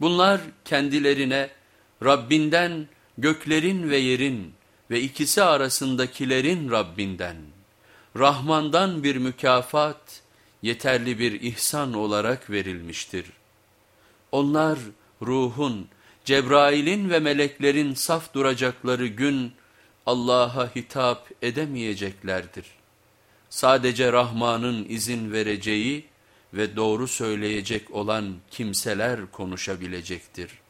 Bunlar kendilerine Rabbinden göklerin ve yerin ve ikisi arasındakilerin Rabbinden, Rahman'dan bir mükafat, yeterli bir ihsan olarak verilmiştir. Onlar ruhun, Cebrail'in ve meleklerin saf duracakları gün Allah'a hitap edemeyeceklerdir. Sadece Rahman'ın izin vereceği ve doğru söyleyecek olan kimseler konuşabilecektir.''